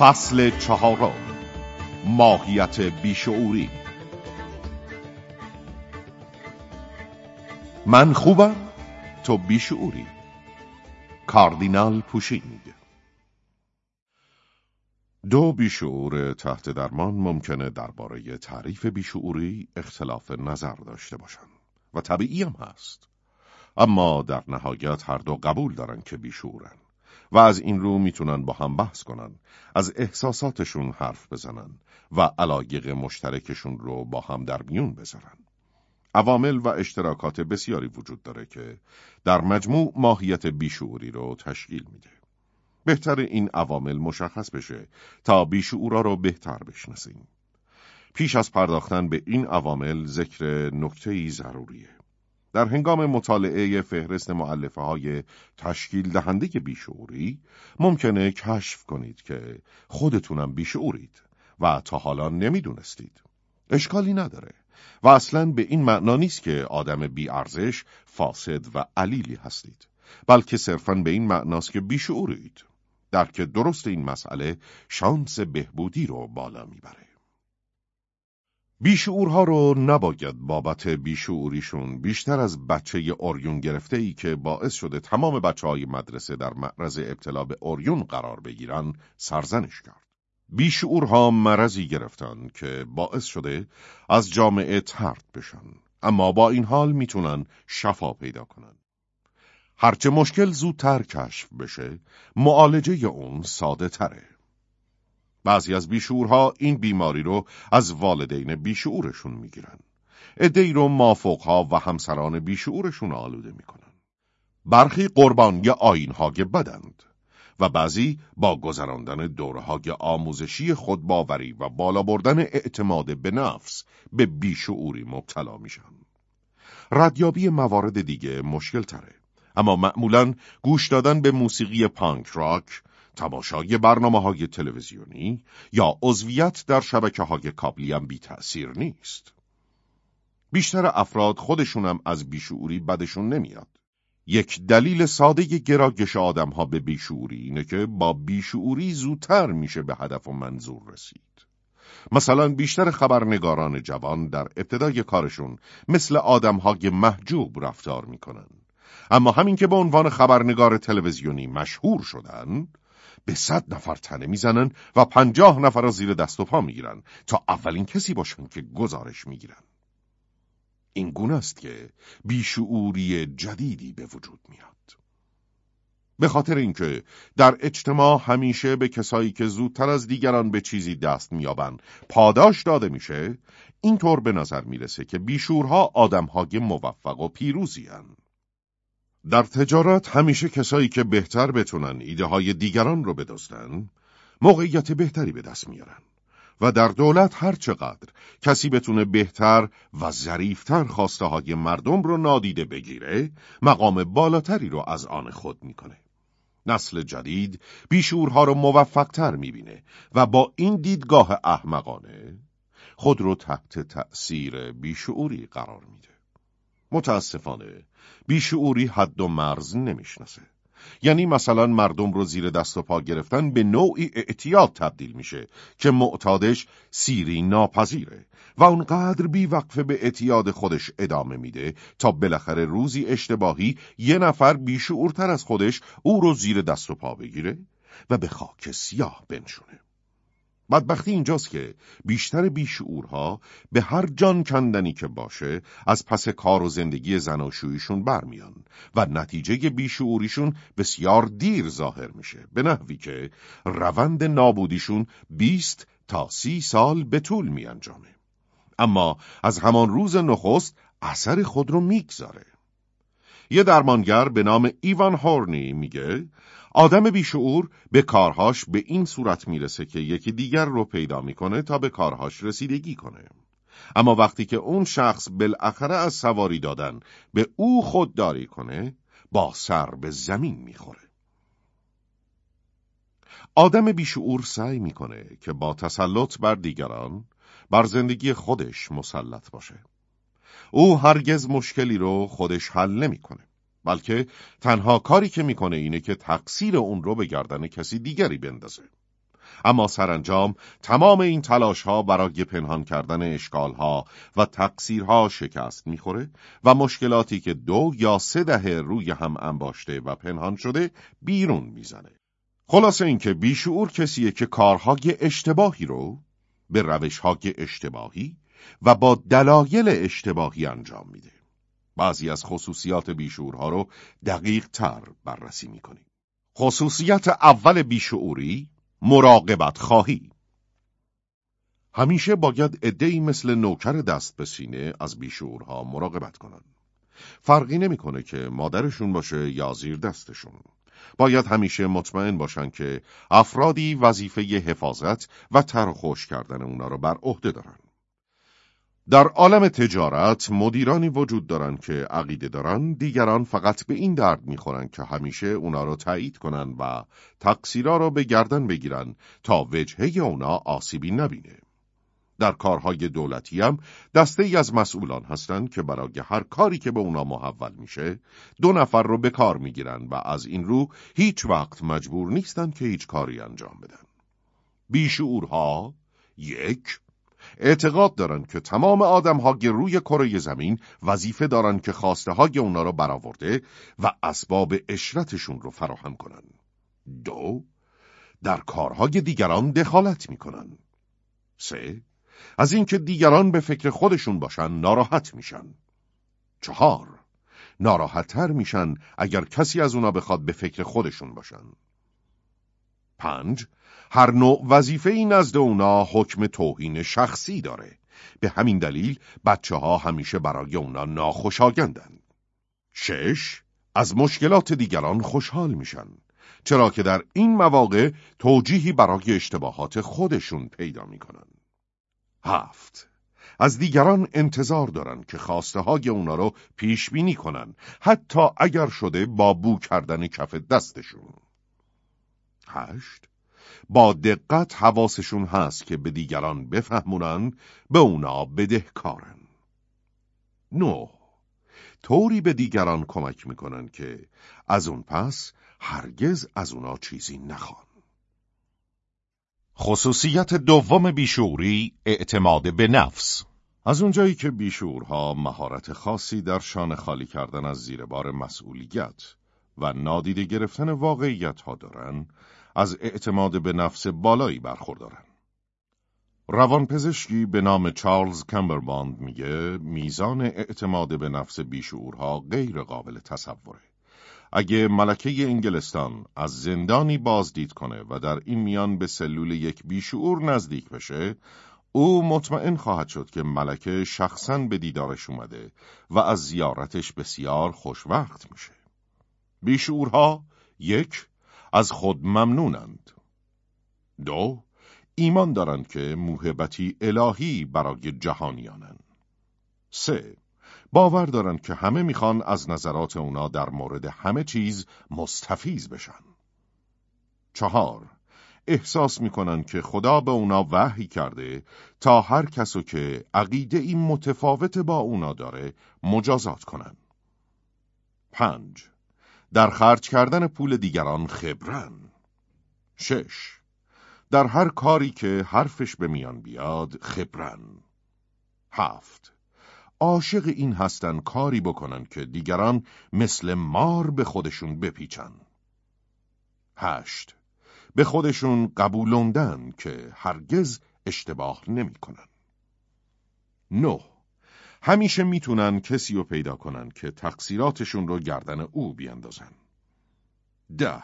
فصل چهارم ماهیت بیشعوری. من خوبم تو بیشعوری. کاردینال پوشینگ. دو بیشعور تحت درمان ممکنه درباره تعریف بیشعوری اختلاف نظر داشته باشند و طبیعی هم هست. اما در نهایت هر دو قبول دارن که بیشعورن. و از این رو می‌تونن با هم بحث کنن از احساساتشون حرف بزنن و علایق مشترکشون رو با هم در میون بذارن. عوامل و اشتراکات بسیاری وجود داره که در مجموع ماهیت بیشعوری رو تشکیل میده. بهتر این عوامل مشخص بشه تا بیشعورا رو بهتر بشناسیم. پیش از پرداختن به این عوامل ذکر نکته‌ای ضروریه. در هنگام مطالعه فهرست معلفه های تشکیل دهنده بیشعوری ممکنه کشف کنید که خودتونم بیشعورید و تا حالا نمی‌دونستید. اشکالی نداره و اصلا به این معنا نیست که آدم بیارزش، فاسد و علیلی هستید بلکه صرفا به این معناست که بیشعورید. درک درست این مسئله شانس بهبودی رو بالا می‌بره. بیشعورها رو نباید بابت بیشعوریشون بیشتر از بچه اوریون گرفته ای که باعث شده تمام بچه های مدرسه در معرض ابتلا به اوریون قرار بگیرن سرزنش کرد. بیشعورها مرضی گرفتن که باعث شده از جامعه ترد بشن اما با این حال می‌تونن شفا پیدا کنن. هرچه مشکل زودتر کشف بشه معالجه اون ساده تره. بعضی از بیشعورها این بیماری رو از والدین بیشعورشون می‌گیرن. ادهی رو مافوقها و همسران بیشعورشون آلوده می‌کنن. برخی قربانی آینهای بدند و بعضی با گذراندن دورهای آموزشی خودباوری و بالا بردن اعتماد به نفس به بیشعوری مبتلا میشن. ردیابی موارد دیگه مشکل تره. اما معمولا گوش دادن به موسیقی پانک راک تماشای برنامه های تلویزیونی یا عضویت در شبکه های کابلی هم بی تأثیر نیست. بیشتر افراد خودشونم از بیشعوری بدشون نمیاد. یک دلیل ساده گراگش آدم ها به بیشعوری اینه که با بیشعوری زودتر میشه به هدف و منظور رسید. مثلا بیشتر خبرنگاران جوان در ابتدای کارشون مثل آدم های محجوب رفتار می‌کنن. اما همین که به عنوان خبرنگار تلویزیونی مشهور شدن به صد نفر تنه می‌زنن و پنجاه نفر را زیر دست و پا می‌گیرن تا اولین کسی باشن که گزارش می‌گیرن. این گونه است که بیشعوری جدیدی به وجود میاد. به خاطر اینکه در اجتماع همیشه به کسایی که زودتر از دیگران به چیزی دست میابن پاداش داده میشه اینطور به نظر می‌رسه که بیشورها آدمهای موفق و پیروزی هن. در تجارت همیشه کسایی که بهتر بتونن ایده های دیگران رو بدزدن موقعیت بهتری به دست میارن. و در دولت هر چقدر کسی بتونه بهتر و ظریفتر خواسته های مردم رو نادیده بگیره مقام بالاتری رو از آن خود می‌کنه. نسل جدید بیشورها رو موفقتر می‌بینه و با این دیدگاه احمقانه خود رو تحت تأثیر بیشعوری قرار میده. متاسفانه بیشعوری حد و مرز نمی‌شناسه. یعنی مثلا مردم رو زیر دست و پا گرفتن به نوعی اعتیاد تبدیل میشه که معتادش سیری ناپذیره و اونقدر بیوقفه به اعتیاد خودش ادامه میده تا بالاخره روزی اشتباهی یه نفر بیشعورتر از خودش او رو زیر دست و پا بگیره و به خاک سیاه بنشونه. بدبختی اینجاست که بیشتر بیشعورها به هر جان کندنی که باشه از پس کار و زندگی زناشویشون برمیان و نتیجه بیشعوریشون بسیار دیر ظاهر میشه به نحوی که روند نابودیشون بیست تا سی سال به طول میانجامه. اما از همان روز نخست اثر خود رو می‌گذاره. یه درمانگر به نام ایوان هورنی میگه آدم بیشعور به کارهاش به این صورت می‌رسه که یکی دیگر رو پیدا می‌کنه تا به کارهاش رسیدگی کنه. اما وقتی که اون شخص بالاخره از سواری دادن به او خودداری کنه با سر به زمین می‌خوره. آدم بیشعور سعی می‌کنه که با تسلط بر دیگران بر زندگی خودش مسلط باشه. او هرگز مشکلی رو خودش حل نمی‌کنه. بلکه تنها کاری که می‌کنه اینه که تقصیر اون رو به گردن کسی دیگری بندازه. اما سرانجام تمام این تلاش ها برای پنهان کردن اشکال ها و تقصیرها شکست می‌خوره و مشکلاتی که دو یا سه دهه روی هم انباشته و پنهان شده بیرون می‌زنه. خلاصه اینکه بیشعور کسیه که کارهای اشتباهی رو به روشهای اشتباهی و با دلایل اشتباهی انجام میده. بعضی از خصوصیات بیشعورها رو دقیق تر بررسی می‌کنیم. خصوصیت اول بیشعوری مراقبت خواهی همیشه باید ادهی مثل نوکر دست به سینه از بیشعورها مراقبت کنن. فرقی نمی‌کنه که مادرشون باشه یا زیر دستشون. باید همیشه مطمئن باشن که افرادی وظیفه حفاظت و ترخوش کردن اونا رو بر عهده دارن. در عالم تجارت مدیرانی وجود دارند که عقیده دارن دیگران فقط به این درد می‌خورن که همیشه اونا رو تایید کنن و تقصیرا رو به گردن بگیرن تا وجهه اونا آسیبی نبینه. در کارهای دولتی هم دسته ای از مسئولان هستند که برای هر کاری که به اونا محول میشه دو نفر رو به کار می‌گیرن و از این رو هیچ وقت مجبور نیستن که هیچ کاری انجام بدن. بیشعورها یک اعتقاد دارند که تمام آدم که روی کره زمین وظیفه دارند که خواسته های اونا رو برآورده و اسباب اشرتشون رو فراهم کنن. دو در کارهای دیگران دخالت می‌کنن. سه از اینکه دیگران به فکر خودشون باشن ناراحت میشن. چهار ناراحتتر میشن اگر کسی از اونا بخواد به فکر خودشون باشن. پنج هر نوع وظیفه ای نزد اونا حکم توهین شخصی داره. به همین دلیل بچه ها همیشه برای اونا ناخوشایندن. شش از مشکلات دیگران خوشحال میشن. چرا که در این مواقع توجیهی برای اشتباهات خودشون پیدا می‌کنن. هفت از دیگران انتظار دارن که خواسته های اونا رو پیش بینی کنن حتی اگر شده با بو کردن کف دستشون. هشت با دقت حواسشون هست که به دیگران بفهمونن به اونا بدهکارن. نو طوری به دیگران کمک می‌کنن که از اون پس هرگز از اونا چیزی نخوان. خصوصیت دوم بیشوری اعتماد به نفس از اونجایی که بیشورها مهارت خاصی در شان خالی کردن از زیر بار مسئولیت و نادیده گرفتن واقعیت ها دارن از اعتماد به نفس بالایی برخوردارن. روانپزشکی به نام چارلز کمبرباند میگه میزان اعتماد به نفس بیشعورها غیر قابل تصوره. اگه ملکه انگلستان از زندانی بازدید کنه و در این میان به سلول یک بیشعور نزدیک بشه، او مطمئن خواهد شد که ملکه شخصا به دیدارش اومده و از زیارتش بسیار خوشوقت میشه. بیشعورها یک از خود ممنونند. دو ایمان دارند که موهبتی الهی برای جهانیانند. سه باور دارند که همه می‌خوان از نظرات اونا در مورد همه چیز مستفیز بشن. چهار احساس می‌کنن که خدا به اونا وحی کرده تا هر کسو که عقیده این متفاوت با اونا داره مجازات کنن. پنج در خرج کردن پول دیگران خبرن. شش در هر کاری که حرفش به میان بیاد خبرن. هفت عاشق این هستن کاری بکنن که دیگران مثل مار به خودشون بپیچن. هشت به خودشون قبولوندن که هرگز اشتباه نمی کنن. نه همیشه می‌تونن کسی رو پیدا کنن که تقصیراتشون رو گردن او بیاندازن. ده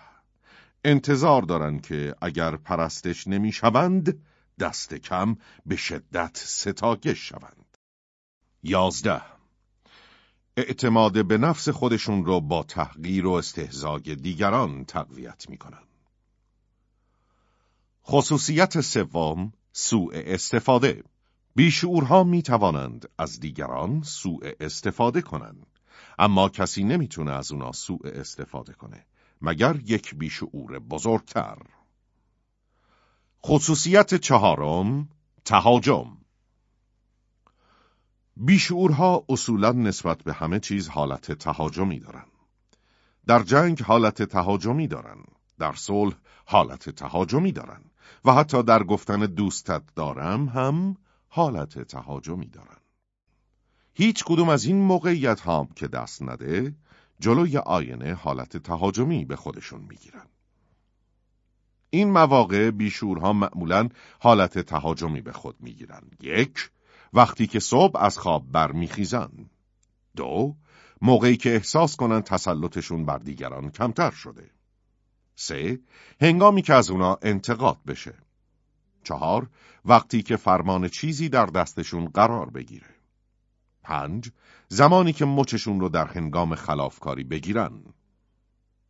انتظار دارن که اگر پرستش نمی‌شوند دست کم به شدت ستاگش شوند. یازده اعتماد به نفس خودشون رو با تحقیر و استهزاگ دیگران تقویت می‌کنن. خصوصیت سوم سوء استفاده بیشعورها می توانند از دیگران سوء استفاده کنند. اما کسی نمی‌تونه از اونا سوء استفاده کنه مگر یک بیشعور بزرگتر. خصوصیت چهارم تهاجم. بیشعورها اصولا نسبت به همه چیز حالت تهاجمی دارن. در جنگ حالت تهاجمی دارن در صلح حالت تهاجمی دارن و حتی در گفتن دوستت دارم هم حالت تهاجمی دارن. هیچ کدوم از این موقعیت ها که دست نده جلوی آینه حالت تهاجمی به خودشون می‌گیرن. این مواقع بیشورها معمولا حالت تهاجمی به خود می‌گیرن. یک، وقتی که صبح از خواب برمیخیزن. دو، موقعی که احساس کنن تسلطشون بر دیگران کمتر شده. سه، هنگامی که از اونا انتقاد بشه. چهار، وقتی که فرمان چیزی در دستشون قرار بگیره. پنج، زمانی که مچشون رو در هنگام خلافکاری بگیرن.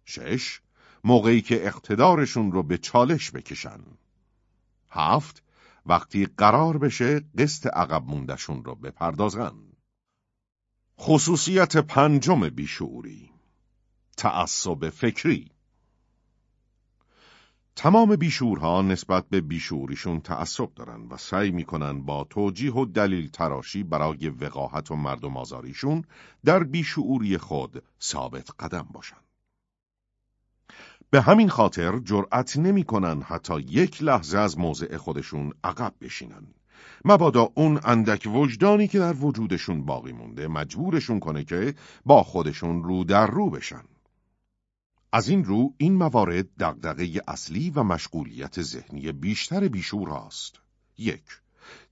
شش، موقعی که اقتدارشون رو به چالش بکشن. هفت، وقتی قرار بشه قسط عقب موندشون رو بپردازن. خصوصیت پنجم بیشعوری تعصب فکری تمام بیشورها نسبت به بیشوریشون تعصب دارن و سعی می‌کنن با توجیه و دلیل تراشی برای وقاحت و مردم آزاریشون در بیشعوری خود ثابت قدم باشن. به همین خاطر جرأت نمی‌کنن حتی یک لحظه از موضع خودشون عقب بشینن. مبادا اون اندک وجدانی که در وجودشون باقی مونده مجبورشون کنه که با خودشون رو در رو بشن. از این رو این موارد دغدغه اصلی و مشغولیت ذهنی بیشتر بیشور هاست. یک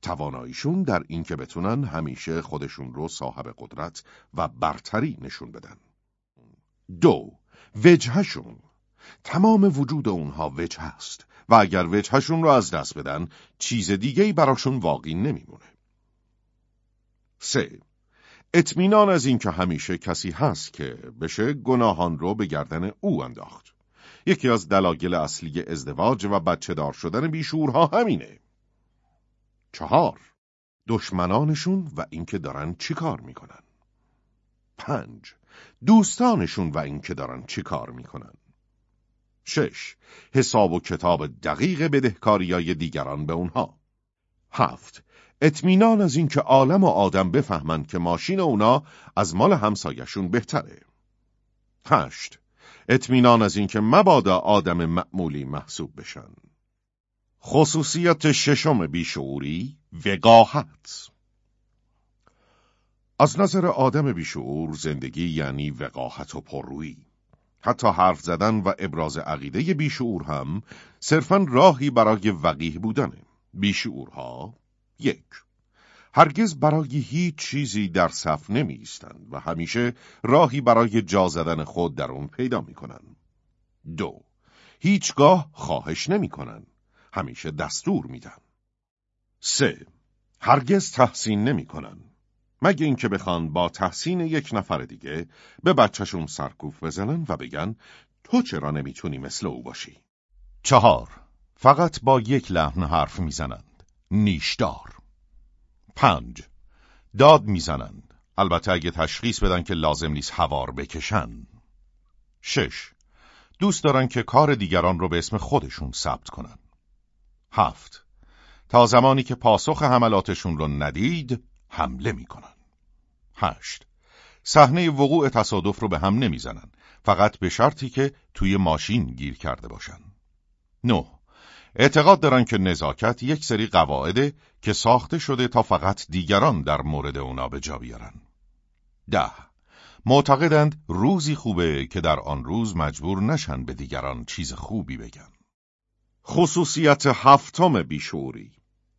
تواناییشون در اینکه بتونن همیشه خودشون رو صاحب قدرت و برتری نشون بدن. دو وجهشون تمام وجود اونها وجه هست و اگر وجهشون رو از دست بدن چیز دیگهی براشون واقعی نمیمونه. سه اطمینان از اینکه همیشه کسی هست که بشه گناهان رو به گردن او انداخت. یکی از دلایل اصلی ازدواج و بچه دار شدن بیشورها همینه. چهار دشمنانشون و اینکه دارن چی کار می‌کنن. پنج دوستانشون و اینکه دارن چی کار می‌کنن. شش حساب و کتاب دقیق بدهکاریای دیگران به اونها. هفت اطمینان از اینکه عالم و آدم بفهمند که ماشین اونا از مال همسایشون بهتره. هشت اطمینان از اینکه مبادا آدم معمولی محسوب بشن. خصوصیت ششم بیشعوری وقاحت از نظر آدم بیشعور زندگی یعنی وقاحت و پررویی. حتی حرف زدن و ابراز عقیده بیشعور هم صرفا راهی برای وقیه بودنه. بیشعورها یک هرگز برای هیچ چیزی در صف نمی ایستند و همیشه راهی برای جا زدن خود در اون پیدا می کنند. دو هیچگاه خواهش نمی کنند. همیشه دستور میدن. سه هرگز تحسین نمی کنند. مگه اینکه بخوان با تحسین یک نفر دیگه به بچهشون سرکوف بزنن و بگن تو چرا نمی‌تونی مثل او باشی؟ چهار فقط با یک لحن حرف می‌زنند. نیشدار. پنج داد می‌زنند. البته اگه تشخیص بدن که لازم نیست هوار بکشن. شش دوست دارن که کار دیگران رو به اسم خودشون ثبت کنن. هفت تا زمانی که پاسخ حملاتشون رو ندید حمله می‌کنن. هشت صحنه وقوع تصادف رو به هم نمی‌زنن. فقط به شرطی که توی ماشین گیر کرده باشن. نه اعتقاد دارن که نزاکت یک سری قواعده که ساخته شده تا فقط دیگران در مورد اونا به جا بیارن. ده معتقدند روزی خوبه که در آن روز مجبور نشن به دیگران چیز خوبی بگن. خصوصیت هفتم بیشوری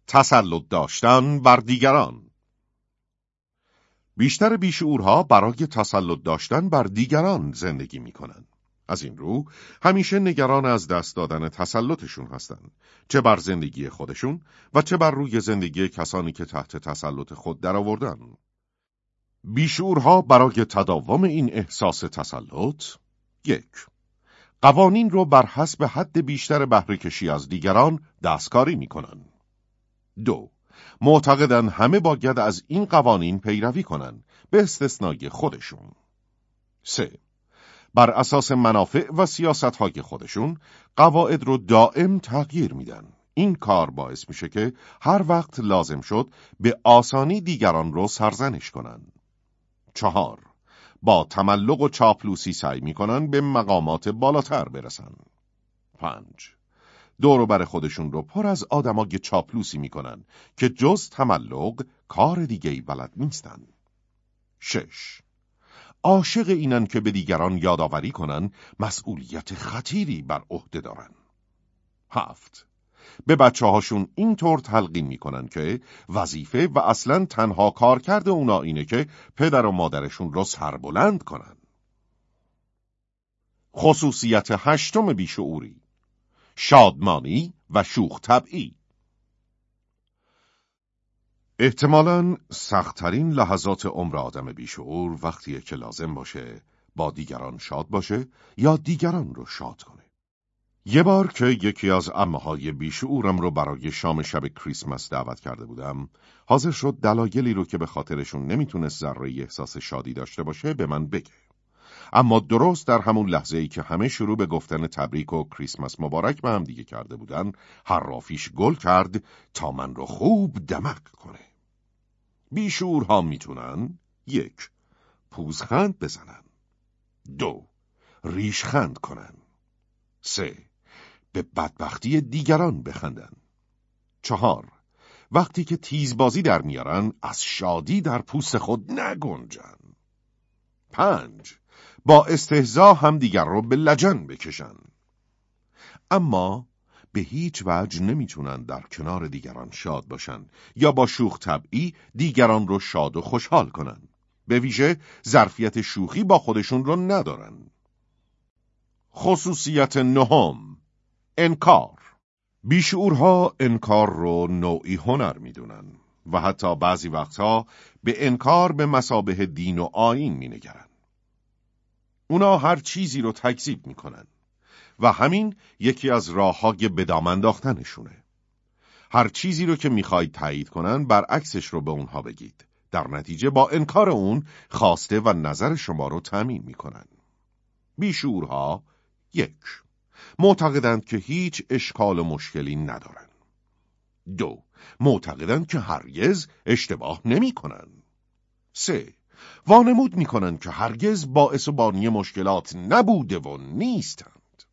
تسلط داشتن بر دیگران بیشتر بیشعورها برای تسلط داشتن بر دیگران زندگی می کنند. از این رو همیشه نگران از دست دادن تسلطشون هستند چه بر زندگی خودشون و چه بر روی زندگی کسانی که تحت تسلط خود درآوردن. بیشورها برای تداوم این احساس تسلط یک قوانین رو بر حسب حد بیشتر بهره کشی از دیگران دستکاری می‌کنن. دو معتقدن همه باید از این قوانین پیروی کنن به استثنای خودشون. سه بر اساس منافع و سیاست خودشون قواعد رو دائم تغییر میدن. این کار باعث میشه که هر وقت لازم شد به آسانی دیگران رو سرزنش کنن. چهار با تملق و چاپلوسی سعی می‌کنن به مقامات بالاتر برسن. پنج دور بر خودشون رو پر از آدمای چاپلوسی می‌کنن که جز تملق کار دیگه بلد نیستن. شش عاشق اینن که به دیگران یادآوری کنن مسئولیت خطیری بر عهده دارن. هفت به بچه هاشون اینطور تلقین می‌کنن که وظیفه و اصلا تنها کار کرده اونا اینه که پدر و مادرشون رو سربلند کنن. خصوصیت هشتم بیشعوری شادمانی و شوخ طبعی احتمالا سختترین لحظات عمر آدم بیشعور وقتیه که لازم باشه با دیگران شاد باشه یا دیگران رو شاد کنه. یه بار که یکی از امه بیشعورم رو برای شام شب کریسمس دعوت کرده بودم، حاضر شد دلایلی رو که به خاطرشون نمی‌تونست ذره احساس شادی داشته باشه به من بگه. اما درست در همون لحظه ای که همه شروع به گفتن تبریک و کریسمس مبارک به هم دیگه کرده بودن هر رافیش گل کرد تا من رو خوب دمک کنه. بیشورها می‌تونن؟ یک پوزخند بزنن. دو ریشخند کنن. سه به بدبختی دیگران بخندن. چهار وقتی که تیزبازی در میارن از شادی در پوست خود نگنجن. پنج با استهزا هم دیگر رو به لجن بکشن. اما به هیچ وجه نمی‌تونن در کنار دیگران شاد باشن یا با شوخ طبعی دیگران رو شاد و خوشحال کنن. به ویژه ظرفیت شوخی با خودشون رو ندارن. خصوصیت نهم انکار. بیشعورها انکار رو نوعی هنر می‌دونن و حتی بعضی وقتها به انکار به مسابه دین و آین مینگرن. اونا هر چیزی رو تکذیب می‌کنن و همین یکی از راه های بدام انداختنشونه. هر چیزی رو که می‌خواید تایید کنن برعکسش رو به اونها بگید. در نتیجه با انکار اون خواسته و نظر شما رو تأمین می‌کنن. بیشورها یک معتقدند که هیچ اشکال و مشکلی ندارن. دو معتقدند که هرگز اشتباه نمی کنن. سه وانمود می‌کنند که هرگز باعث و بانی مشکلات نبوده و نیستند.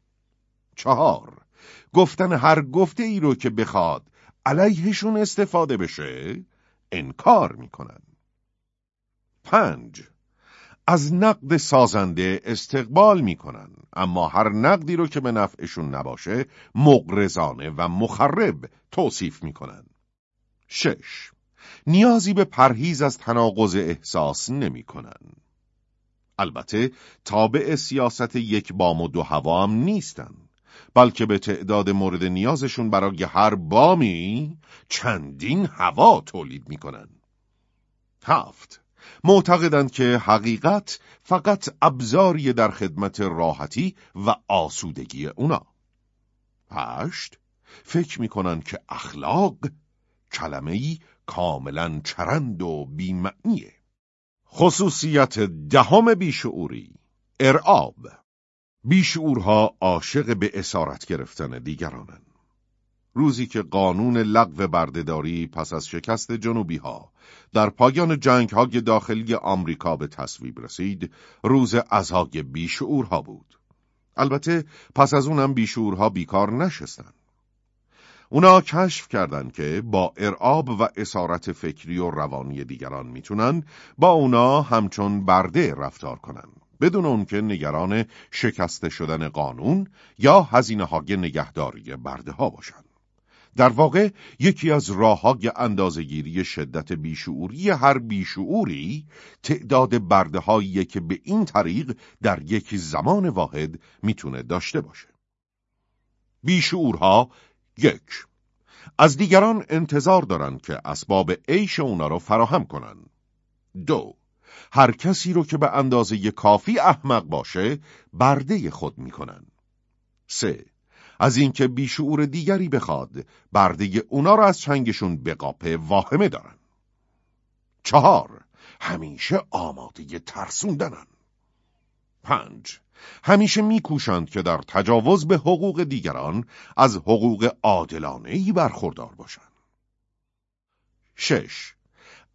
چهار گفتن هر گفته ای رو که بخواد علیهشون استفاده بشه انکار می‌کنن. پنج از نقد سازنده استقبال می‌کنن اما هر نقدی رو که به نفعشون نباشه مغرزانه و مخرب توصیف می‌کنن. شش نیازی به پرهیز از تناقض احساس نمی کنن. البته تابع سیاست یک بام و دو هوا هم نیستن بلکه به تعداد مورد نیازشون برای هر بامی چندین هوا تولید می‌کنن. هفت معتقدند که حقیقت فقط ابزاری در خدمت راحتی و آسودگی اونا. هشت فکر می‌کنن که اخلاق کلمه ای کاملا چرند و بیمعنیه. خصوصیت دهم بیشعوری ارعاب بیشعورها عاشق به اسارت گرفتن دیگرانن. روزی که قانون لغو بردهداری پس از شکست جنوبی ها در پایان جنگ های داخلی آمریکا به تصویب رسید روز ازهای بیشعورها بود البته پس از اونم بیشعورها بیکار نشستند اونا کشف کردن که با ارعاب و اسارت فکری و روانی دیگران می‌تونن با اونا همچون برده رفتار کنن بدون اون که نگران شکسته شدن قانون یا هزینه های نگهداری برده ها باشن. در واقع یکی از راه های اندازگیری شدت بیشعوری هر بیشعوری تعداد برده که به این طریق در یک زمان واحد می‌تونه داشته باشه. بیشعورها یک از دیگران انتظار دارند که اسباب عیش اونا رو فراهم کنن. دو هر کسی رو که به اندازه کافی احمق باشه برده خود می‌کنن. سه از اینکه بیشعور دیگری بخواد برده اونا رو از چنگشون به قاپه واهمه دارن. چهار همیشه آماده ترسوندنن. پنج همیشه میکوشند که در تجاوز به حقوق دیگران از حقوق عادلانه برخوردار باشند. شش.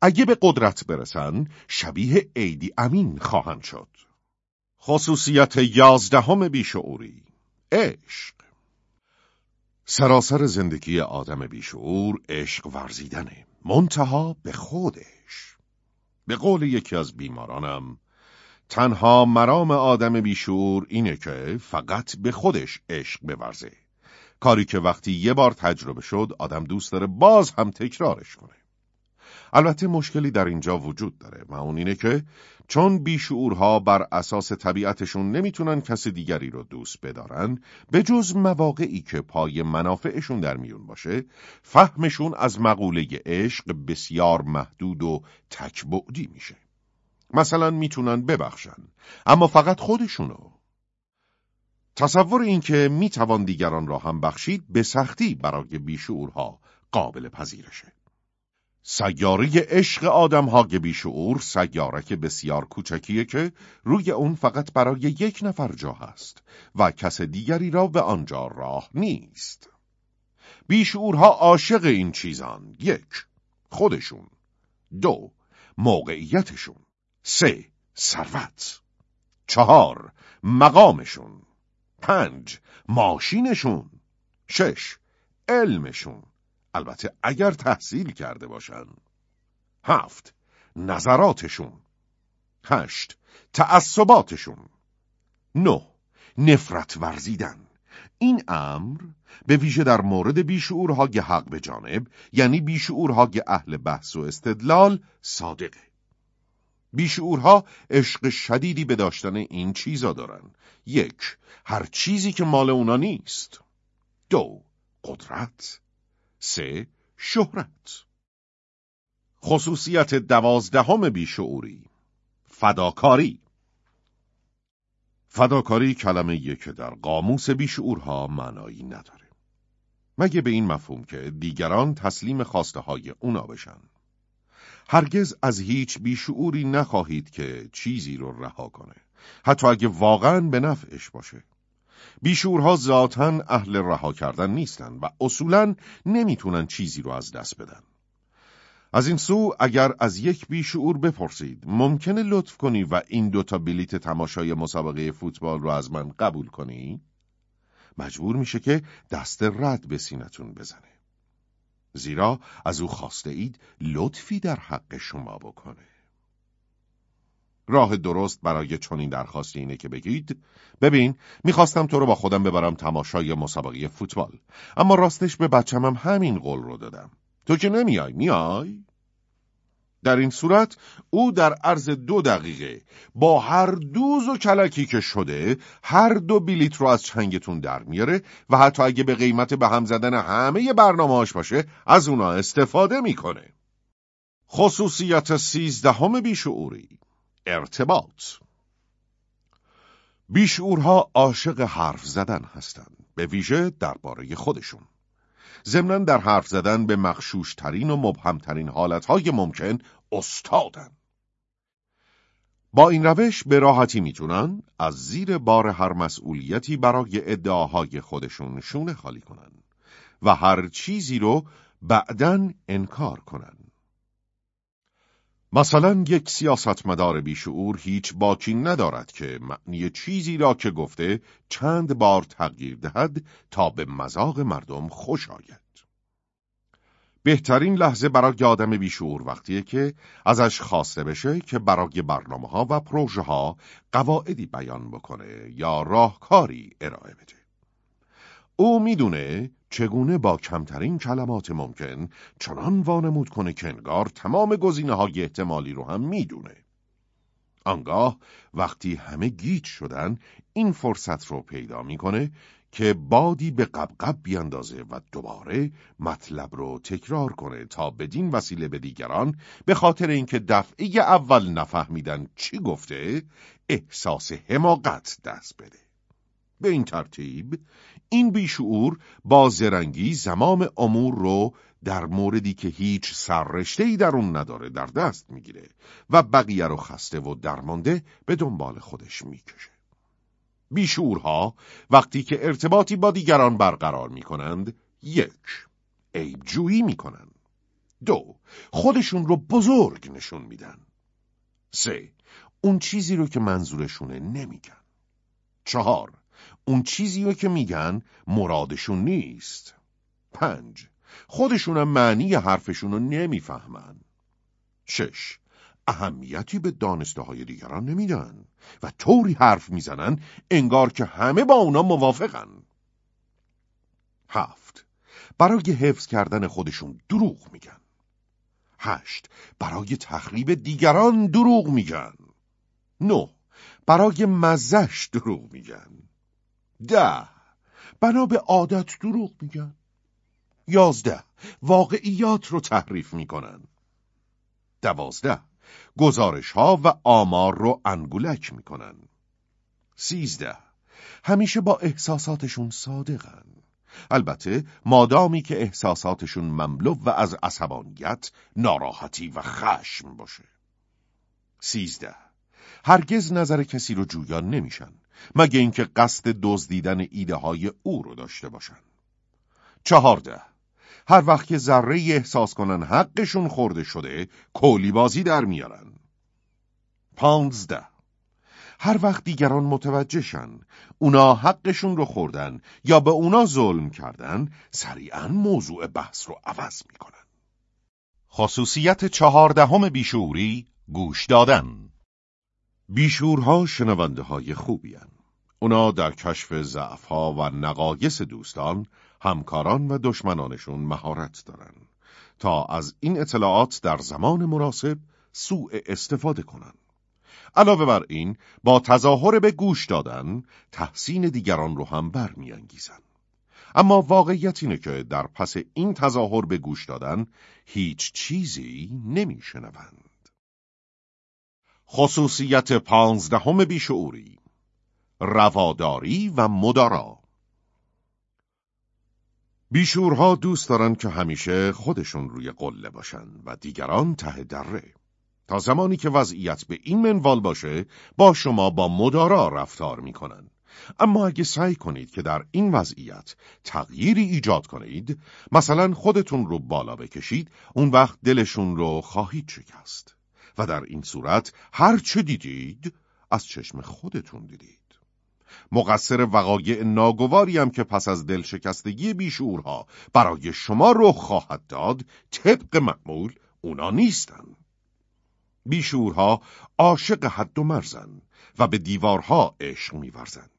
اگه به قدرت برسن شبیه عیدی امین خواهند شد. خصوصیت یازدهم بیشعوری. عشق. سراسر زندگی آدم بیشعور عشق ورزیدنه. منتها به خودش. به قول یکی از بیمارانم تنها مرام آدم بیشعور اینه که فقط به خودش عشق بورزه. کاری که وقتی یه بار تجربه شد آدم دوست داره باز هم تکرارش کنه. البته مشکلی در اینجا وجود داره و اون اینه که چون بیشعورها بر اساس طبیعتشون نمی‌تونن کس دیگری رو دوست بدارن به جز مواقعی که پای منافعشون در میون باشه فهمشون از مقوله عشق بسیار محدود و تکبعدی میشه. مثلا می‌تونن ببخشن. اما فقط خودشونو. تصور این که می‌توان دیگران را هم بخشید به سختی برای بیشعورها قابل پذیرشه. سیاره عشق آدم ها بیشعور سیاره که بسیار کوچکیه که روی اون فقط برای یک نفر جا هست و کس دیگری را به آنجا راه نیست. بیشعورها عاشق این چیزان. یک خودشون. دو موقعیتشون. سه. ثروت. چهار. مقامشون. پنج. ماشینشون. شش. علمشون. البته اگر تحصیل کرده باشن. هفت. نظراتشون. هشت. تعصباتشون. نه. نفرت ورزیدن. این امر به ویژه در مورد بیشعورهای حق به جانب یعنی بیشعورهای اهل بحث و استدلال صادقه. بیشعورها عشق شدیدی به داشتن این چیزا دارن. یک هر چیزی که مال اونا نیست. دو قدرت. سه شهرت. خصوصیت دوازدهم بیشعوری. فداکاری. فداکاری کلمه که در قاموس بیشعورها معنایی نداره. مگه به این مفهوم که دیگران تسلیم خواسته های اونا بشن؟ هرگز از هیچ بیشعوری نخواهید که چیزی رو رها کنه حتی اگه واقعا به نفعش باشه بیشورها ذاتا اهل رها کردن نیستن و اصولا نمی‌تونن چیزی رو از دست بدن. از این سو اگر از یک بیشعور بپرسید ممکنه لطف کنی و این دوتا بلیت تماشای مسابقه فوتبال رو از من قبول کنی؟ مجبور میشه که دست رد به سینتون بزنه. زیرا از او خواسته اید لطفی در حق شما بکنه. راه درست برای چنین درخواستی اینه که بگید ببین می‌خواستم تو رو با خودم ببرم تماشای مسابقه فوتبال اما راستش به بچم هم همین قول رو دادم تو که نمیای میای؟ در این صورت او در عرض دو دقیقه با هر دوز و کلکی که شده هر دو بلیت رو از چنگتون در میاره و حتی اگه به قیمت به هم زدن همه برنامه باشه از اونا استفاده می‌کنه. خصوصیت سیزدهم بیشعوری. ارتباط. بیشعورها عاشق حرف زدن هستند به ویژه درباره خودشون. ضمنا در حرف زدن به مخشوش ترین و مبهم ترین حالتهای ممکن استادن. با این روش به راحتی می‌تونن از زیر بار هر مسئولیتی برای ادعاهای خودشون شونه خالی کنن و هر چیزی رو بعدن انکار کنن. مثلا یک سیاستمدار بیشعور هیچ باکی ندارد که معنی چیزی را که گفته چند بار تغییر دهد تا به مذاق مردم خوش آید. بهترین لحظه برای آدم بیشعور وقتیه که ازش خواسته بشه که برای برنامه ها و پروژه ها قواعدی بیان بکنه یا راهکاری ارائه بده. او می‌دونه چگونه با کمترین کلمات ممکن چنان وانمود کنه که انگار تمام گزینه های احتمالی رو هم می‌دونه. آنگاه وقتی همه گیج شدن این فرصت رو پیدا می‌کنه که بادی به قبقب بیاندازه و دوباره مطلب رو تکرار کنه تا بدین وسیله به دیگران به خاطر اینکه دفعه اول نفهمیدن چی گفته احساس حماقت دست بده. به این ترتیب این بیشعور با زرنگی زمام امور رو در موردی که هیچ سررشتهی در اون نداره در دست می‌گیره و بقیه رو خسته و درمانده به دنبال خودش می‌کشه. بیشعورها وقتی که ارتباطی با دیگران برقرار می‌کنند یک عیبجویی می‌کنند دو خودشون رو بزرگ نشون میدن. سه اون چیزی رو که منظورشونه نمیگن. چهار اون چیزی رو که میگن مرادشون نیست. پنج. خودشونم معنی حرفشون رو نمی‌فهمن. شش. اهمیتی به دانسته های دیگران نمیدن و طوری حرف می‌زنن انگار که همه با اونا موافقن. هفت. برای حفظ کردن خودشون دروغ میگن. هشت. برای تخریب دیگران دروغ میگن. نه. برای مزش دروغ میگن. ده. بنا به عادت دروغ میگن. یازده. واقعیات رو تحریف می‌کنن. دوازده. گزارش ها و آمار رو انگولک می‌کنن. سیزده. همیشه با احساساتشون صادقن. البته مادامی که احساساتشون مملو و از عصبانیت، ناراحتی و خشم باشه. سیزده. هرگز نظر کسی رو جویان نمیشن. مگه اینکه قصد دزدیدن ایده های او رو داشته باشن. چهارده هر وقت که ذره احساس کنن حقشون خورده شده کولی بازی در میارن. پانزده هر وقت دیگران متوجهشن اونا حقشون رو خوردن یا به اونا ظلم کردن سریعا موضوع بحث رو عوض می‌کنن. خصوصیت چهاردهم بیشوری گوش دادن. بیشورها شنونده های خوبی هن. اونا در کشف ضعفها و نقایص دوستان، همکاران و دشمنانشون مهارت دارن تا از این اطلاعات در زمان مناسب سوء استفاده کنن. علاوه بر این با تظاهر به گوش دادن تحسین دیگران رو هم برمیانگیزن. اما واقعیت اینه که در پس این تظاهر به گوش دادن هیچ چیزی نمیشنوند. خصوصیت پانزدهم بیشعوری رواداری و مدارا. بیشورها دوست دارن که همیشه خودشون روی قله باشن و دیگران ته دره. تا زمانی که وضعیت به این منوال باشه با شما با مدارا رفتار می‌کنن. اما اگه سعی کنید که در این وضعیت تغییری ایجاد کنید مثلا خودتون رو بالا بکشید اون وقت دلشون رو خواهید شکست. و در این صورت هر چه دیدید از چشم خودتون دیدید. مقصر وقایع ناگواری هم که پس از دلشکستگی بیشورها برای شما رخ خواهد داد طبق معمول اونا نیستن. بیشورها عاشق حد و مرزن و به دیوارها عشق میورزن.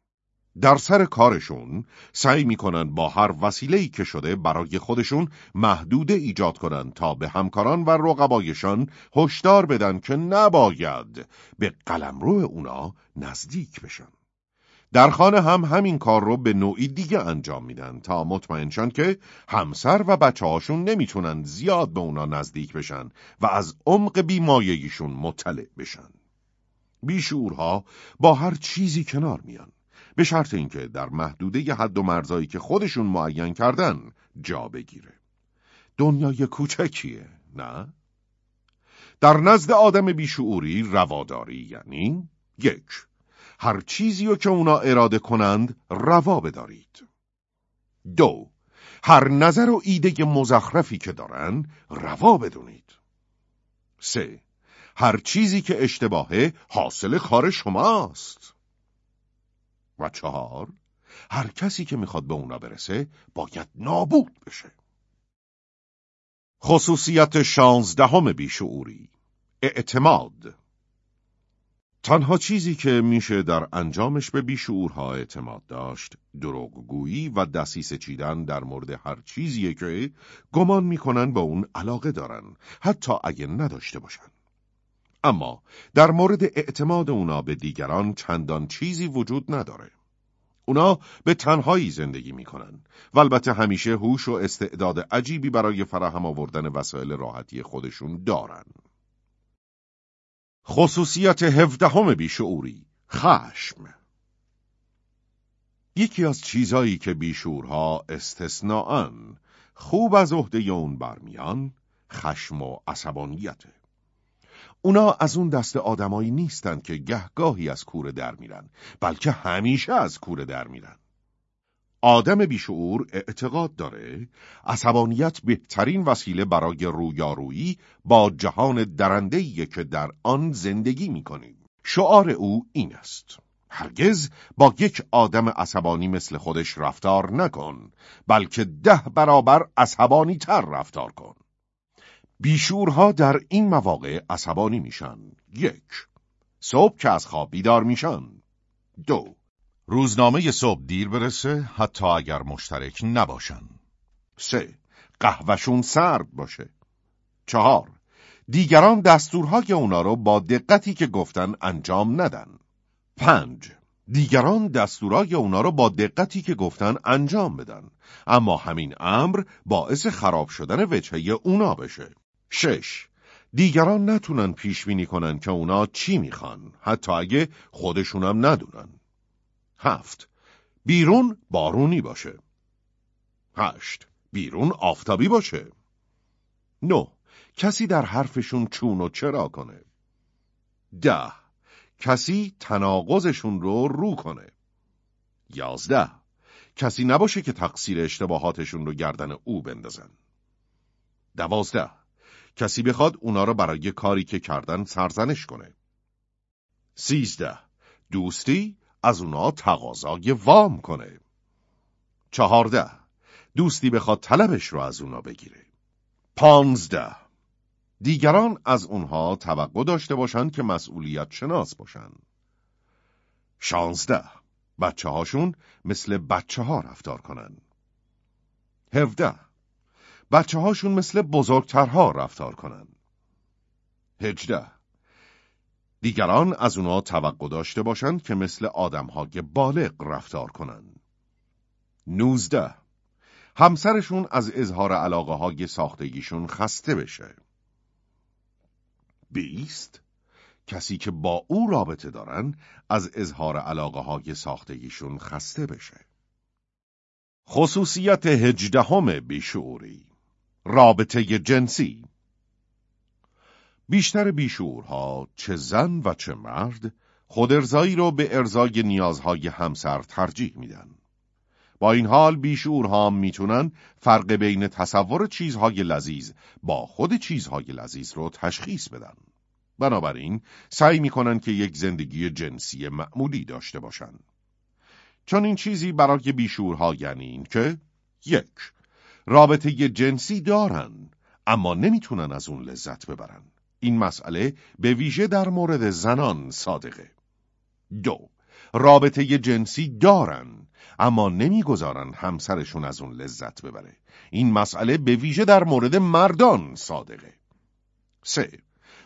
در سر کارشون سعی می‌کنن با هر وسیله‌ای که شده برای خودشون محدوده ایجاد کنن تا به همکاران و رقبایشان هشدار بدن که نباید به قلمرو اونا نزدیک بشن. در خانه هم همین کار رو به نوعی دیگه انجام میدن تا مطمئن که همسر و بچه هاشون نمی‌تونن زیاد به اونا نزدیک بشن و از عمق بیمایگیشون مطلع بشن. بیشورها با هر چیزی کنار میان. به شرط اینکه در محدوده حد و مرزایی که خودشون معین کردن جا بگیره. دنیای کوچکیه، نه؟ در نزد آدم بیشعوری رواداری یعنی یک هر چیزی رو که اونا اراده کنند روا بدارید. دو هر نظر و ایده مزخرفی که دارن روا بدونید. سه هر چیزی که اشتباهه حاصل کار شماست. و چهار هر کسی که می‌خواد به اونا برسه باید نابود بشه. خصوصیت شانزدهم بیشعوری. اعتماد. تنها چیزی که میشه در انجامش به بیشعورها اعتماد داشت دروغگویی و دسیس چیدن در مورد هر چیزیه که گمان می‌کنن با اون علاقه دارن حتی اگه نداشته باشن. اما در مورد اعتماد اونا به دیگران چندان چیزی وجود نداره. اونا به تنهایی زندگی می‌کنن و البته همیشه هوش و استعداد عجیبی برای فراهم آوردن وسایل راحتی خودشون دارن. خصوصیت هفدهم بیشعوری خشم یکی از چیزایی که بیشورها استثناءن خوب از عهده اون برمیان خشم و عصبانیته. اونا از اون دست آدمایی نیستند که گهگاهی از کوره در میرن بلکه همیشه از کوره در میرن. آدم بیشعور اعتقاد داره عصبانیت بهترین وسیله برای رویارویی با جهان درندهیه که در آن زندگی می‌کنیم. شعار او این است هرگز با یک آدم عصبانی مثل خودش رفتار نکن بلکه ده برابر عصبانی تر رفتار کن. بیشورها در این مواقع عصبانی میشن. یک صبح که از خواب بیدار میشن. دو روزنامه صبح دیر برسه حتی اگر مشترک نباشن. سه قهوهشون سرد باشه. چهار دیگران دستورهای اونا رو با دقتی که گفتن انجام ندن. پنج دیگران دستورای اونا رو با دقتی که گفتن انجام بدن. اما همین امر باعث خراب شدن وجهه اونا بشه. شش. دیگران نتونن پیش بینی کنن که اونا چی می‌خوان حتی اگه خودشونم ندونن. هفت. بیرون بارونی باشه. هشت. بیرون آفتابی باشه. نه. کسی در حرفشون چون و چرا کنه. ده. کسی تناقضشون رو رو کنه. یازده. کسی نباشه که تقصیر اشتباهاتشون رو گردن او بندازن. دوازده. کسی بخواد اونا رو برای کاری که کردن سرزنش کنه. سیزده. دوستی از اونا تقاضای وام کنه. چهارده. دوستی بخواد طلبش رو از اونا بگیره. پانزده. دیگران از اونها توقع داشته باشند که مسئولیت شناس باشن. شانزده. بچه هاشون مثل بچه ها رفتار کنن. هفده. بچه هاشون مثل بزرگترها رفتار کنن. هجده دیگران از اونا توقع داشته باشند که مثل آدمهای بالغ رفتار کنن. نوزده همسرشون از اظهار علاقه های ساختگیشون خسته بشه. بیست کسی که با او رابطه دارن از اظهار علاقه های ساختگیشون خسته بشه. خصوصیت هجدهم بیشعوری رابطه جنسی بیشتر بیشعورها چه زن و چه مرد خود ارزایی رو به ارزای نیازهای همسر ترجیح میدن. با این حال بیشعورها می‌تونن فرق بین تصور چیزهای لذیذ با خود چیزهای لذیذ رو تشخیص بدن. بنابراین سعی می‌کنن که یک زندگی جنسی معمولی داشته باشن. چون این چیزی برای بیشورها یعنی این که یک رابطه جنسی دارن اما نمی‌تونن از اون لذت ببرن. این مسئله به ویژه در مورد زنان صادقه. دو رابطه جنسی دارن اما نمی‌گذارن همسرشون از اون لذت ببره. این مسئله به ویژه در مورد مردان صادقه. سه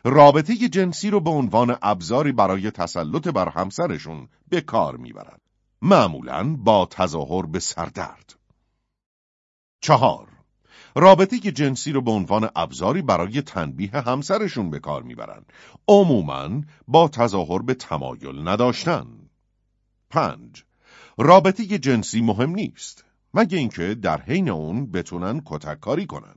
رابطه جنسی رو به عنوان ابزاری برای تسلط بر همسرشون به کار می‌برن. معمولا با تظاهر به سردرد. چهار رابطه جنسی رو به عنوان ابزاری برای تنبیه همسرشون به کار می‌برن. عموما با تظاهر به تمایل نداشتن. پنج رابطه جنسی مهم نیست مگه اینکه در حین اون بتونن کتککاری کنن.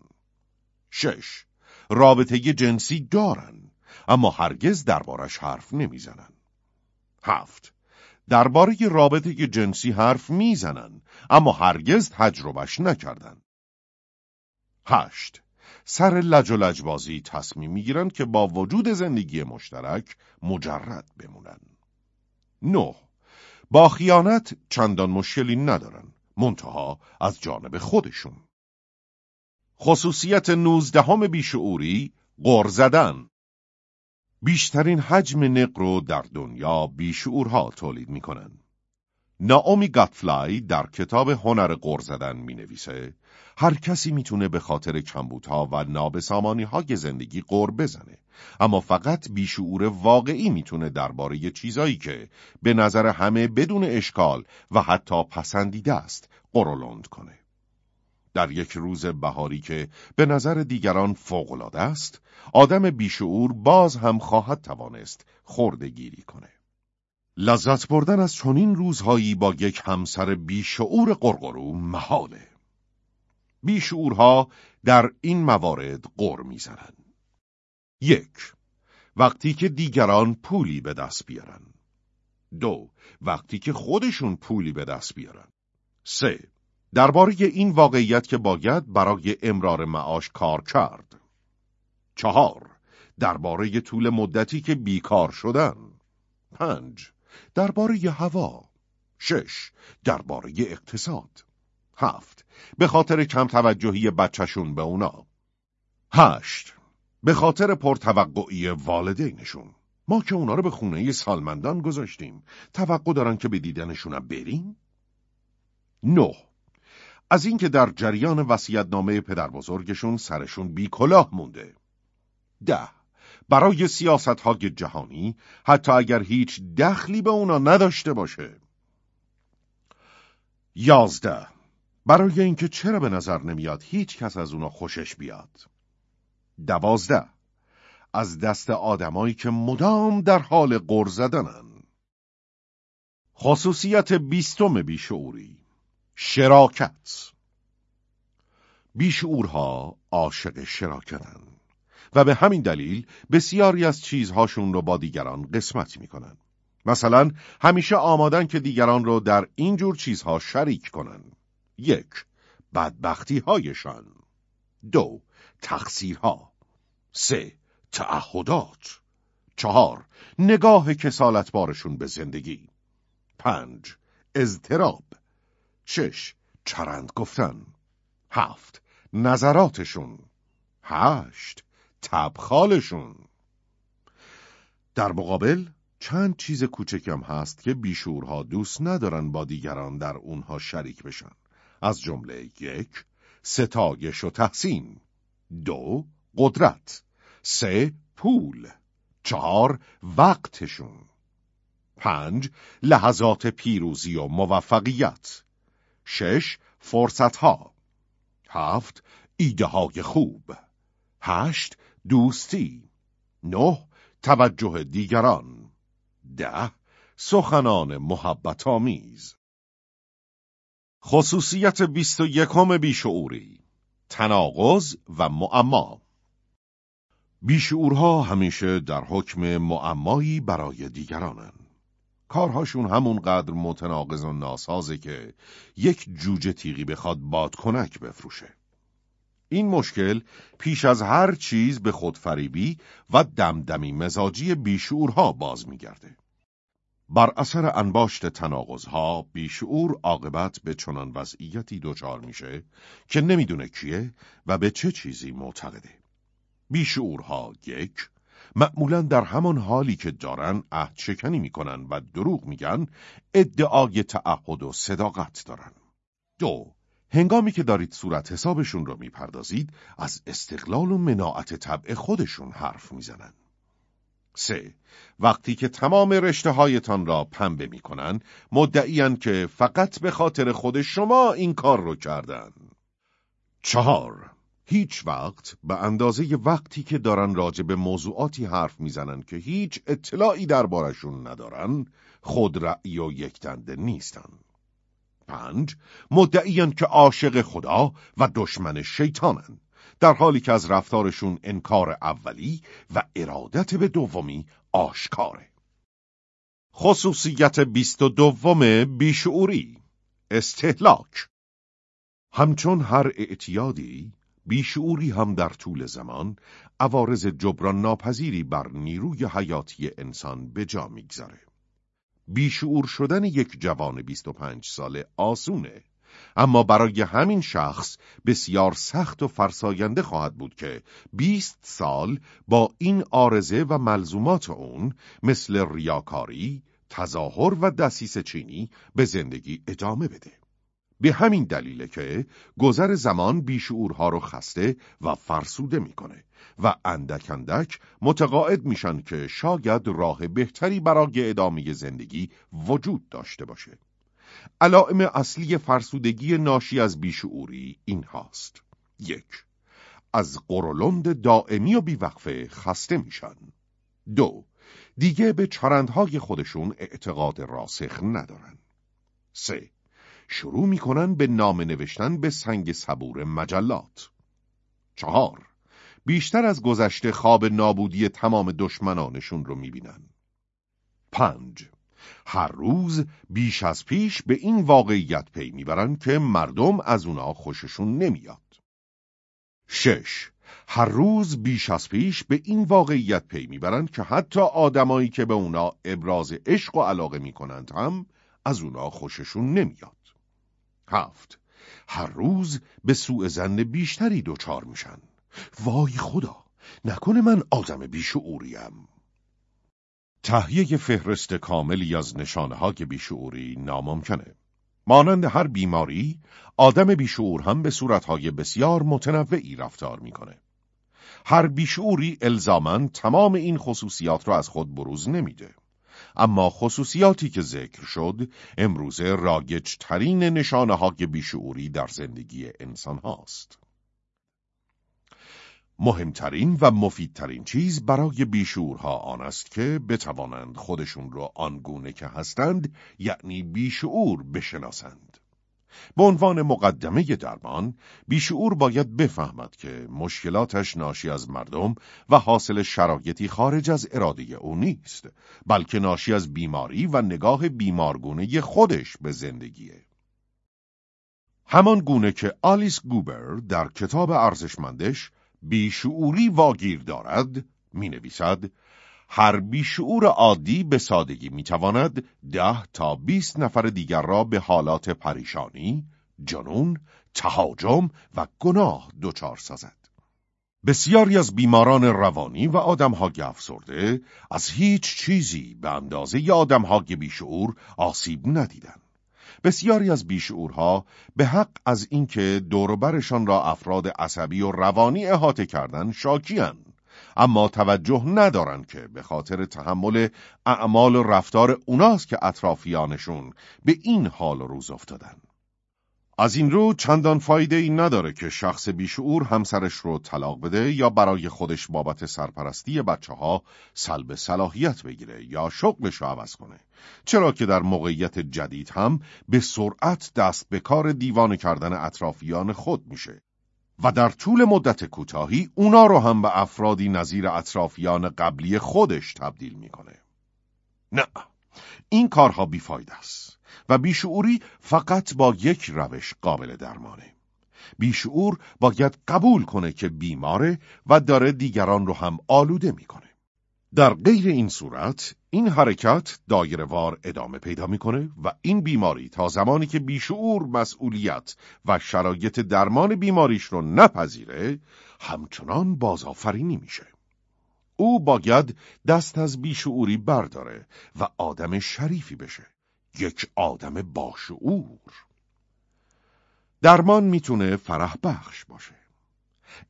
شش رابطه جنسی دارن اما هرگز دربارش حرف نمی‌زنن. هفت درباره رابطه جنسی حرف می‌زنن اما هرگز تجربهش نکردن. هشت سر لج و لجبازی تصمیم می‌گیرن که با وجود زندگی مشترک مجرد بمونن. نه با خیانت چندان مشکلی ندارن منتها از جانب خودشون. خصوصیت نوزدهم بیشعوری غر زدن بیشترین حجم نق رو در دنیا بیشعورها تولید می‌کنن. ناومی گاتفلای در کتاب هنر غر زدن می نویسه هر کسی می‌تونه به خاطر کمبودها و نابسامانی های زندگی غر بزنه اما فقط بیشعور واقعی می‌تونه درباره چیزایی که به نظر همه بدون اشکال و حتی پسندیده است قرولند کنه در یک روز بهاری که به نظر دیگران فوقالعاده است، آدم بیشعور باز هم خواهد توانست خردگیری کنه. لذت بردن از چنین روزهایی با یک همسر بیشعور قرقرو محاله. بیشعورها در این موارد قر می‌زنن. یک وقتی که دیگران پولی به دست بیارن. دو وقتی که خودشون پولی به دست بیارن. سه درباره این واقعیت که باید برای امرار معاش کار کرد. چهار درباره طول مدتی که بیکار شدن. پنج درباره هوا شش درباره اقتصاد هفت به خاطر کم توجهی بچهشون به اونا هشت به خاطر پرتوقعی والدینشون ما که اونا رو به خونه سالمندان گذاشتیم توقع دارن که به دیدنشونم بریم؟ نه از اینکه در جریان وسیعتنامه پدر بزرگشون سرشون بی کلاه مونده. ده. برای سیاست های جهانی حتی اگر هیچ دخلی به اونا نداشته باشه. یازده. برای اینکه چرا به نظر نمیاد هیچ کس از اونا خوشش بیاد. دوازده. از دست آدمایی که مدام در حال قر زدنن. خصوصیت بیستم بیشعوری. شراکت. بیشعورها عاشق شراکتن و به همین دلیل بسیاری از چیزهاشون رو با دیگران قسمت می‌کنن. مثلا همیشه آمادن که دیگران رو در اینجور چیزها شریک کنن. یک بدبختی هایشان دو تقصیرها. سه تعهدات. چهار نگاه کسالتبارشون به زندگی. پنج اضطراب. شش. چرند گفتن. هفت. نظراتشون. هشت. تبخالشون. در مقابل چند چیز کوچکم هست که بیشورها دوست ندارن با دیگران در اونها شریک بشن. از جمله یک ستایش و تحسین. دو قدرت. سه پول. چهار وقتشون. پنج لحظات پیروزی و موفقیت. شش فرصتها. هفت ایده های خوب. هشت دوستی. نه توجه دیگران. ده سخنان محبت آمیز خصوصیت بیست و یکم بیشعوری تناقض و معما. بیشعورها همیشه در حکم معمایی برای دیگرانن کارهاشون همونقدر متناقض و ناسازه که یک جوجه تیغی بخواد بادکنک بفروشه این مشکل پیش از هر چیز به خودفریبی و دمدمی مزاجی بیشعورها باز میگرده. بر اثر انباشت تناقضها بیشعور عاقبت به چنان وضعیتی دچار میشه که نمی‌دونه کیه و به چه چیزی معتقده. بیشعورها یک معمولا در همان حالی که دارن عهد شکنی می‌کنن و دروغ میگن ادعای تعهد و صداقت دارن. دو هنگامی که دارید صورت حسابشون رو می‌پردازید از استقلال و مناعت طبع خودشون حرف می‌زنن. سه وقتی که تمام رشته هایتان را پنبه می‌کنن مدعیان که فقط به خاطر خود شما این کار رو کردن. چهار هیچ وقت به اندازه وقتی که دارن راجع به موضوعاتی حرف می‌زنن که هیچ اطلاعی دربارشون ندارن خود رأی و یکتنده نیستن. پنج مدعیان که عاشق خدا و دشمن شیطانن. در حالی که از رفتارشون انکار اولی و ارادت به دومی آشکاره. خصوصیت بیست و دوم بیشعوری. استهلاک. همچون هر اعتیادی بیشعوری هم در طول زمان عوارض جبران ناپذیری بر نیروی حیاتی انسان به جا می‌گذاره بیشعور شدن یک جوان 25 ساله آسونه اما برای همین شخص بسیار سخت و فرساینده خواهد بود که 20 سال با این آرزه و ملزومات اون مثل ریاکاری، تظاهر و دسیس چینی به زندگی ادامه بده. به همین دلیله که گذر زمان بیشعورها رو خسته و فرسوده می‌کنه و اندک اندک متقاعد میشن که شاید راه بهتری برای ادامه زندگی وجود داشته باشه. علائم اصلی فرسودگی ناشی از بیشعوری این هاست. یک از قرولند دائمی و بیوقفه خسته میشن. دو دیگه به چرندهای خودشون اعتقاد راسخ ندارن. سه شروع می‌کنن به نام نوشتن به سنگ صبور مجلات. چهار بیشتر از گذشته خواب نابودی تمام دشمنانشون رو می‌بینن. پنج هر روز بیش از پیش به این واقعیت پی می‌برن که مردم از اونا خوششون نمیاد. شش هر روز بیش از پیش به این واقعیت پی می‌برند که حتی آدمایی که به اونا ابراز عشق و علاقه می‌کنند هم از اونا خوششون نمیاد. هفت هر روز به سوء زن بیشتری دچار میشن. وای خدا نکنه من آدم بیشعوریم. تهیه فهرست کاملی از نشانه های بیشعوری ناممکنه. مانند هر بیماری، آدم بیشعور هم به صورتهای بسیار متنوعی رفتار می‌کنه. هر بیشعوری الزامن تمام این خصوصیات را از خود بروز نمیده. اما خصوصیاتی که ذکر شد امروزه رایج ترین نشانه های بیشعوری در زندگی انسان هاست. مهمترین و مفیدترین چیز برای بیشعورها آن است که بتوانند خودشون را آنگونه که هستند یعنی بیشعور بشناسند. به عنوان مقدمه درمان، بیشعور باید بفهمد که مشکلاتش ناشی از مردم و حاصل شرایطی خارج از اراده او نیست، بلکه ناشی از بیماری و نگاه بیمارگونه خودش به زندگیه. همان گونه که آلیس گوبر در کتاب ارزشمندش بیشعوری واگیر دارد، می نویسد هر بیشعور عادی به سادگی می‌تواند ده تا بیست نفر دیگر را به حالات پریشانی، جنون، تهاجم و گناه دچار سازد. بسیاری از بیماران روانی و آدمهای افسرده از هیچ چیزی به اندازه آدمهای بیشعور آسیب ندیدند. بسیاری از بیشعورها به حق از اینکه دوروبرشان را افراد عصبی و روانی احاطه کردن شاکیان اما توجه ندارند که به خاطر تحمل اعمال و رفتار اوناست که اطرافیانشون به این حال روز افتادن. از این رو چندان فایده ای نداره که شخص بیشعور همسرش رو طلاق بده یا برای خودش بابت سرپرستی بچه ها سلب صلاحیت بگیره یا شغلش رو عوض کنه. چرا که در موقعیت جدید هم به سرعت دست به کار دیوانه کردن اطرافیان خود میشه و در طول مدت کوتاهی اونا رو هم به افرادی نظیر اطرافیان قبلی خودش تبدیل می‌کنه. نه، این کارها بیفاید است و بیشعوری فقط با یک روش قابل درمانه. بیشعور باید قبول کنه که بیماره و داره دیگران رو هم آلوده می‌کنه. در غیر این صورت این حرکت دایرهوار ادامه پیدا می‌کنه و این بیماری تا زمانی که بیشعور مسئولیت و شرایط درمان بیماریش رو نپذیره همچنان بازآفرینی میشه. او باید دست از بیشعوری برداره و آدم شریفی بشه. یک آدم باشعور. درمان می‌تونه فرح بخش باشه.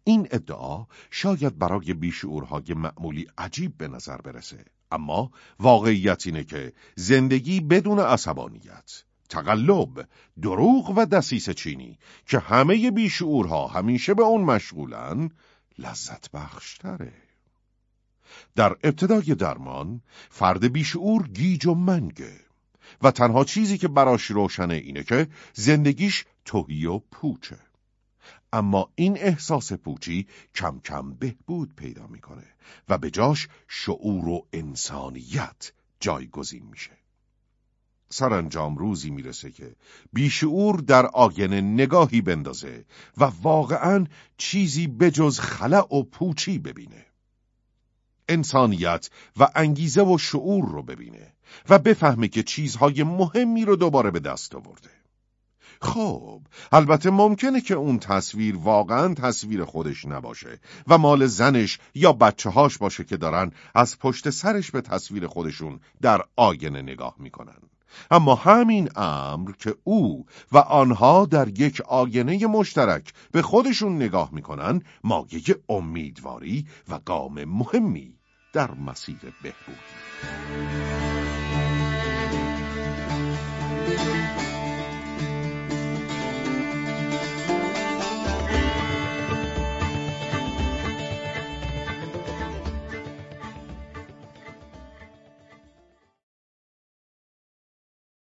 این ادعا شاید برای بیشعورهای معمولی عجیب به نظر برسه اما واقعیت اینه که زندگی بدون عصبانیت تقلب، دروغ و دسیس چینی که همه بیشعورها همیشه به اون مشغولن لذت بخشتره. در ابتدای درمان فرد بیشعور گیج و منگه و تنها چیزی که براش روشنه اینه که زندگیش توهی و پوچه. اما این احساس پوچی کم کم بهبود پیدا می‌کنه و به جاش شعور و انسانیت جایگزین میشه. سرانجام روزی می‌رسه که بیشعور در آینه نگاهی بندازه و واقعا چیزی بجز خلع و پوچی ببینه. انسانیت و انگیزه و شعور رو ببینه و بفهمه که چیزهای مهمی رو دوباره به دست آورده. خب البته ممکنه که اون تصویر واقعا تصویر خودش نباشه و مال زنش یا بچه هاش باشه که دارن از پشت سرش به تصویر خودشون در آینه نگاه می‌کنن. اما همین امر که او و آنها در یک آینه مشترک به خودشون نگاه می‌کنن مایه امیدواری و گام مهمی در مسیر بهبود.